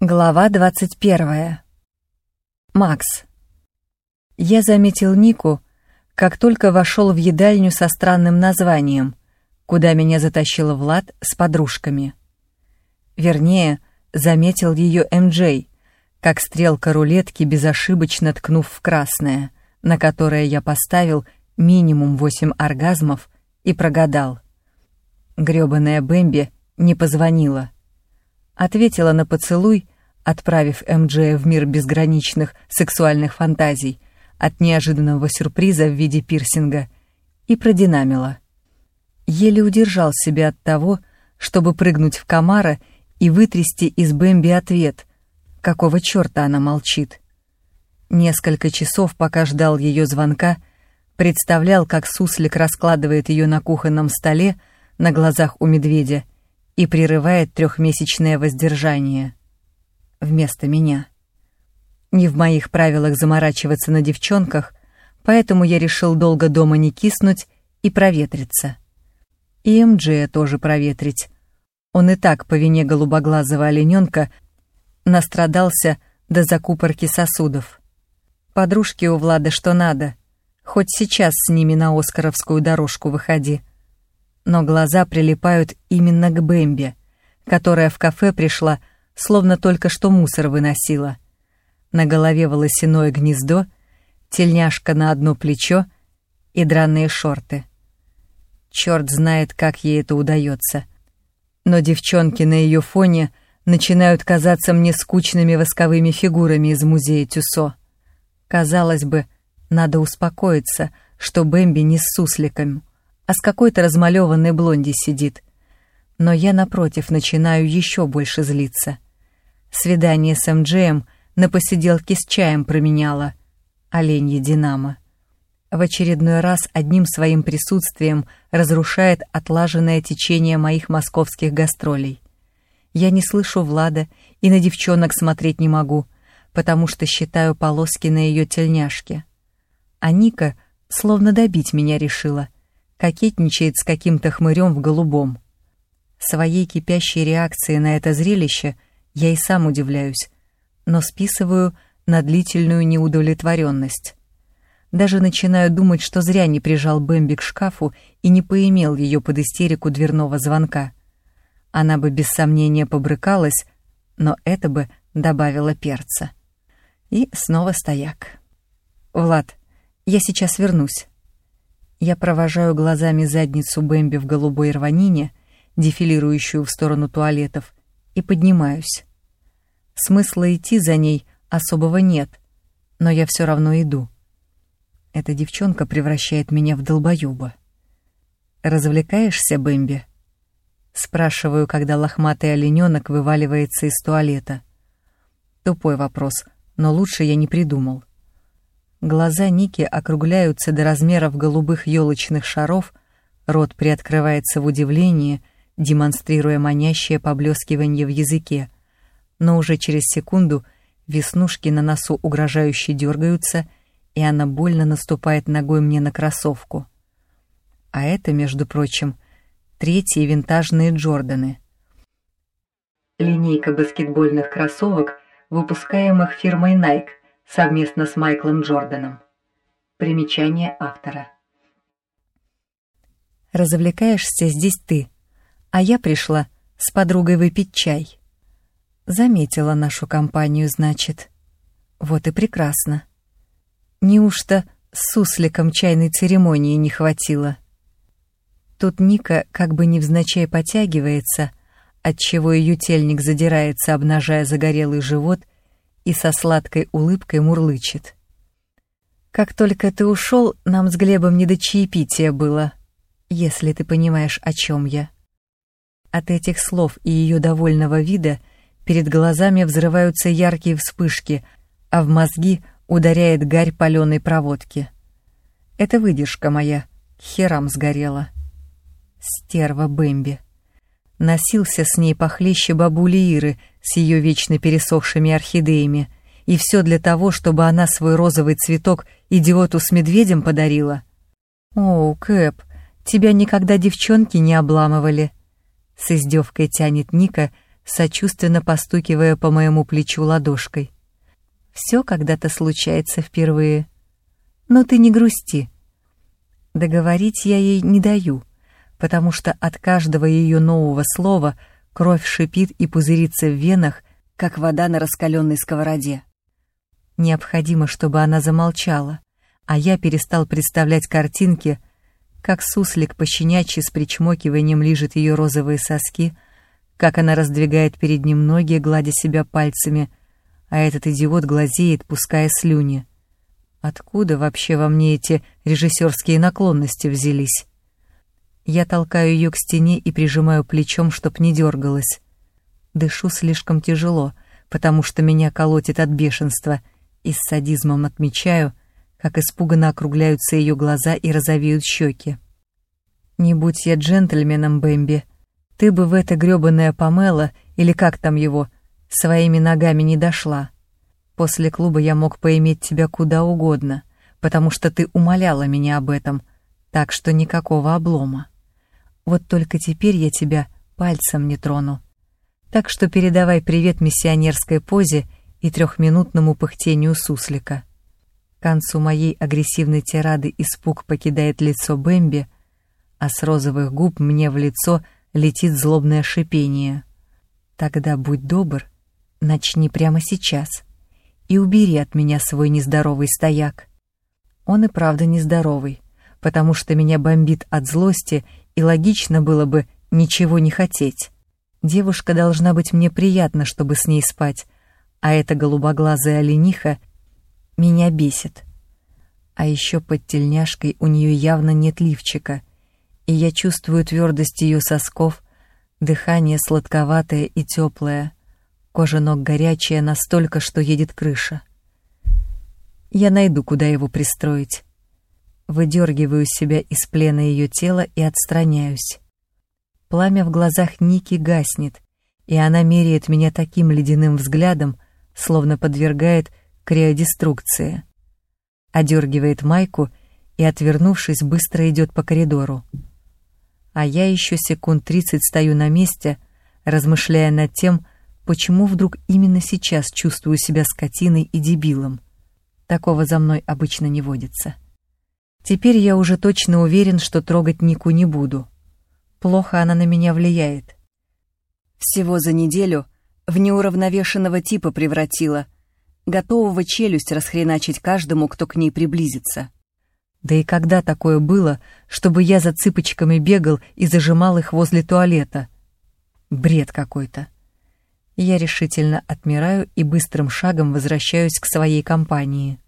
Глава 21. Макс. Я заметил Нику, как только вошел в едальню со странным названием, куда меня затащила Влад с подружками. Вернее, заметил ее МД, как стрелка рулетки безошибочно ткнув в красное, на которое я поставил минимум восемь оргазмов и прогадал. Грёбаная Бэмби не позвонила — ответила на поцелуй, отправив МД в мир безграничных сексуальных фантазий от неожиданного сюрприза в виде пирсинга, и продинамила. Еле удержал себя от того, чтобы прыгнуть в комара и вытрясти из Бэмби ответ, какого черта она молчит. Несколько часов, пока ждал ее звонка, представлял, как суслик раскладывает ее на кухонном столе на глазах у медведя — и прерывает трехмесячное воздержание. Вместо меня. Не в моих правилах заморачиваться на девчонках, поэтому я решил долго дома не киснуть и проветриться. И МД тоже проветрить. Он и так по вине голубоглазого олененка настрадался до закупорки сосудов. Подружки у Влада что надо, хоть сейчас с ними на Оскаровскую дорожку выходи но глаза прилипают именно к Бэмби, которая в кафе пришла, словно только что мусор выносила. На голове волосяное гнездо, тельняшка на одно плечо и драные шорты. Черт знает, как ей это удается. Но девчонки на ее фоне начинают казаться мне скучными восковыми фигурами из музея Тюсо. Казалось бы, надо успокоиться, что Бэмби не с сусликом, а с какой-то размалеванной блонди сидит. Но я, напротив, начинаю еще больше злиться. Свидание с МДМ на посиделке с чаем променяла. Оленье Динамо. В очередной раз одним своим присутствием разрушает отлаженное течение моих московских гастролей. Я не слышу Влада и на девчонок смотреть не могу, потому что считаю полоски на ее тельняшке. А Ника словно добить меня решила — кокетничает с каким-то хмырем в голубом. Своей кипящей реакции на это зрелище я и сам удивляюсь, но списываю на длительную неудовлетворенность. Даже начинаю думать, что зря не прижал Бэмби к шкафу и не поимел ее под истерику дверного звонка. Она бы без сомнения побрыкалась, но это бы добавило перца. И снова стояк. «Влад, я сейчас вернусь». Я провожаю глазами задницу Бэмби в голубой рванине, дефилирующую в сторону туалетов, и поднимаюсь. Смысла идти за ней особого нет, но я все равно иду. Эта девчонка превращает меня в долбоюба. «Развлекаешься, Бэмби?» Спрашиваю, когда лохматый олененок вываливается из туалета. Тупой вопрос, но лучше я не придумал. Глаза Ники округляются до размеров голубых елочных шаров, рот приоткрывается в удивлении, демонстрируя манящее поблескивание в языке, но уже через секунду веснушки на носу угрожающе дергаются, и она больно наступает ногой мне на кроссовку. А это, между прочим, третьи винтажные Джорданы. Линейка баскетбольных кроссовок, выпускаемых фирмой Nike, совместно с Майклом Джорданом. Примечание автора. Развлекаешься здесь ты, а я пришла с подругой выпить чай. Заметила нашу компанию, значит. Вот и прекрасно. Неужто с сусликом чайной церемонии не хватило? Тут Ника как бы невзначай потягивается, отчего ее тельник задирается, обнажая загорелый живот — и со сладкой улыбкой мурлычет. «Как только ты ушел, нам с Глебом не до чаепития было, если ты понимаешь, о чем я». От этих слов и ее довольного вида перед глазами взрываются яркие вспышки, а в мозги ударяет гарь паленой проводки. Это выдержка моя, херам сгорела. Стерва Бэмби. Носился с ней похлеще бабули Иры с ее вечно пересохшими орхидеями, и все для того, чтобы она свой розовый цветок идиоту с медведем подарила. «О, Кэп, тебя никогда девчонки не обламывали!» С издевкой тянет Ника, сочувственно постукивая по моему плечу ладошкой. «Все когда-то случается впервые. Но ты не грусти. Договорить я ей не даю, потому что от каждого ее нового слова кровь шипит и пузырится в венах, как вода на раскаленной сковороде. Необходимо, чтобы она замолчала, а я перестал представлять картинки, как суслик пощенячьи с причмокиванием лижет ее розовые соски, как она раздвигает перед ним ноги, гладя себя пальцами, а этот идиот глазеет, пуская слюни. Откуда вообще во мне эти режиссерские наклонности взялись? Я толкаю ее к стене и прижимаю плечом, чтоб не дергалась. Дышу слишком тяжело, потому что меня колотит от бешенства, и с садизмом отмечаю, как испуганно округляются ее глаза и розовеют щеки. Не будь я джентльменом, Бэмби, ты бы в это грёбаное помело, или как там его, своими ногами не дошла. После клуба я мог поиметь тебя куда угодно, потому что ты умоляла меня об этом, так что никакого облома. Вот только теперь я тебя пальцем не трону. Так что передавай привет миссионерской позе и трехминутному пыхтению суслика. К концу моей агрессивной тирады испуг покидает лицо Бэмби, а с розовых губ мне в лицо летит злобное шипение. Тогда будь добр, начни прямо сейчас и убери от меня свой нездоровый стояк. Он и правда нездоровый, потому что меня бомбит от злости, и логично было бы ничего не хотеть. Девушка должна быть мне приятна, чтобы с ней спать, а эта голубоглазая олениха меня бесит. А еще под тельняшкой у нее явно нет лифчика, и я чувствую твердость ее сосков, дыхание сладковатое и теплое, кожа ног горячая настолько, что едет крыша. Я найду, куда его пристроить. Выдергиваю себя из плена ее тела и отстраняюсь. Пламя в глазах Ники гаснет, и она меряет меня таким ледяным взглядом, словно подвергает криодеструкции. Одергивает майку и, отвернувшись, быстро идет по коридору. А я еще секунд тридцать стою на месте, размышляя над тем, почему вдруг именно сейчас чувствую себя скотиной и дебилом. Такого за мной обычно не водится. Теперь я уже точно уверен, что трогать Нику не буду. Плохо она на меня влияет. Всего за неделю в неуравновешенного типа превратила, готового челюсть расхреначить каждому, кто к ней приблизится. Да и когда такое было, чтобы я за цыпочками бегал и зажимал их возле туалета? Бред какой-то. Я решительно отмираю и быстрым шагом возвращаюсь к своей компании.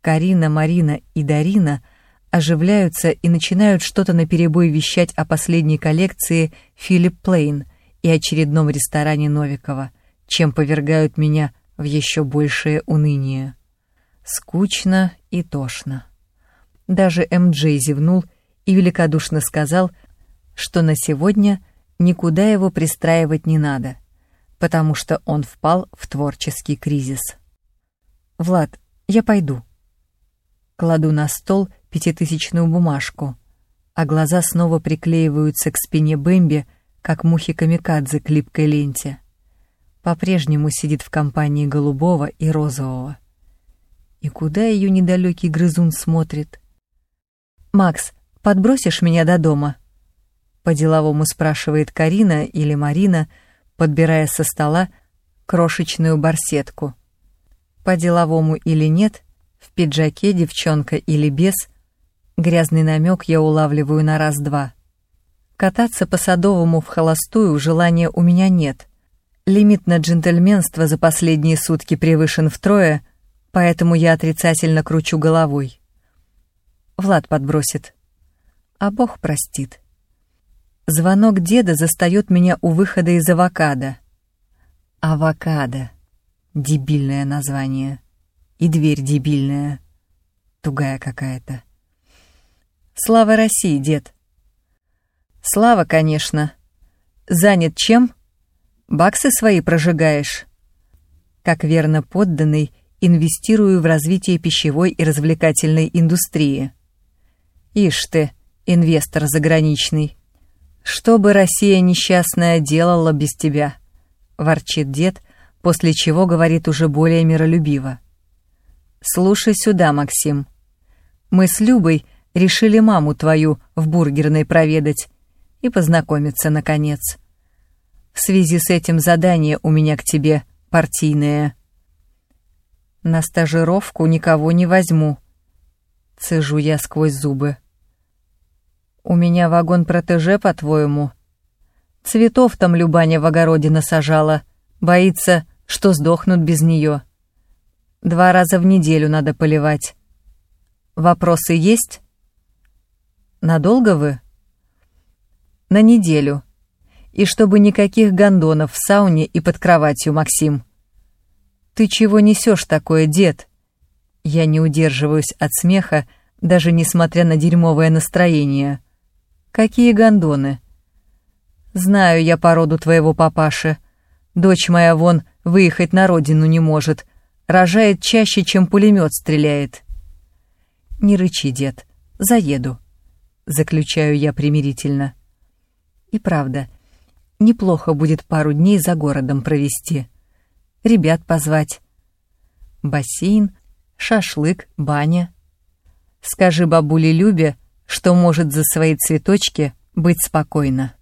Карина, Марина и Дарина оживляются и начинают что-то наперебой вещать о последней коллекции «Филипп Плейн» и очередном ресторане Новикова, чем повергают меня в еще большее уныние. Скучно и тошно. Даже М.Джей зевнул и великодушно сказал, что на сегодня никуда его пристраивать не надо, потому что он впал в творческий кризис. «Влад, я пойду». Кладу на стол пятитысячную бумажку, а глаза снова приклеиваются к спине Бэмби, как мухи камикадзе к липкой ленте. По-прежнему сидит в компании голубого и розового. И куда ее недалекий грызун смотрит? «Макс, подбросишь меня до дома?» По-деловому спрашивает Карина или Марина, подбирая со стола крошечную барсетку. По-деловому или нет, в пиджаке девчонка или без, грязный намек я улавливаю на раз-два. Кататься по Садовому в холостую желания у меня нет. Лимит на джентльменство за последние сутки превышен втрое, поэтому я отрицательно кручу головой. Влад подбросит. А Бог простит. Звонок деда застает меня у выхода из авокадо. Авокадо. Дебильное название. И дверь дебильная. Тугая какая-то. Слава России, дед. Слава, конечно. Занят чем? Баксы свои прожигаешь. Как верно подданный, инвестирую в развитие пищевой и развлекательной индустрии. Ишь ты, инвестор заграничный. Что бы Россия несчастная делала без тебя? — ворчит дед, после чего говорит уже более миролюбиво. «Слушай сюда, Максим. Мы с Любой решили маму твою в бургерной проведать и познакомиться, наконец. В связи с этим задание у меня к тебе партийное. На стажировку никого не возьму. Цежу я сквозь зубы. У меня вагон протеже, по-твоему? Цветов там Любаня в огороде насажала. Боится, что сдохнут без нее. Два раза в неделю надо поливать. Вопросы есть? Надолго вы? На неделю. И чтобы никаких гондонов в сауне и под кроватью, Максим. «Ты чего несешь такое, дед?» Я не удерживаюсь от смеха, даже несмотря на дерьмовое настроение. «Какие гондоны?» «Знаю я породу твоего папаши. Дочь моя вон выехать на родину не может. Рожает чаще, чем пулемет стреляет». «Не рычи, дед. Заеду», — заключаю я примирительно. И правда, неплохо будет пару дней за городом провести ребят позвать. Бассейн, шашлык, баня. Скажи бабуле Любе, что может за свои цветочки быть спокойно.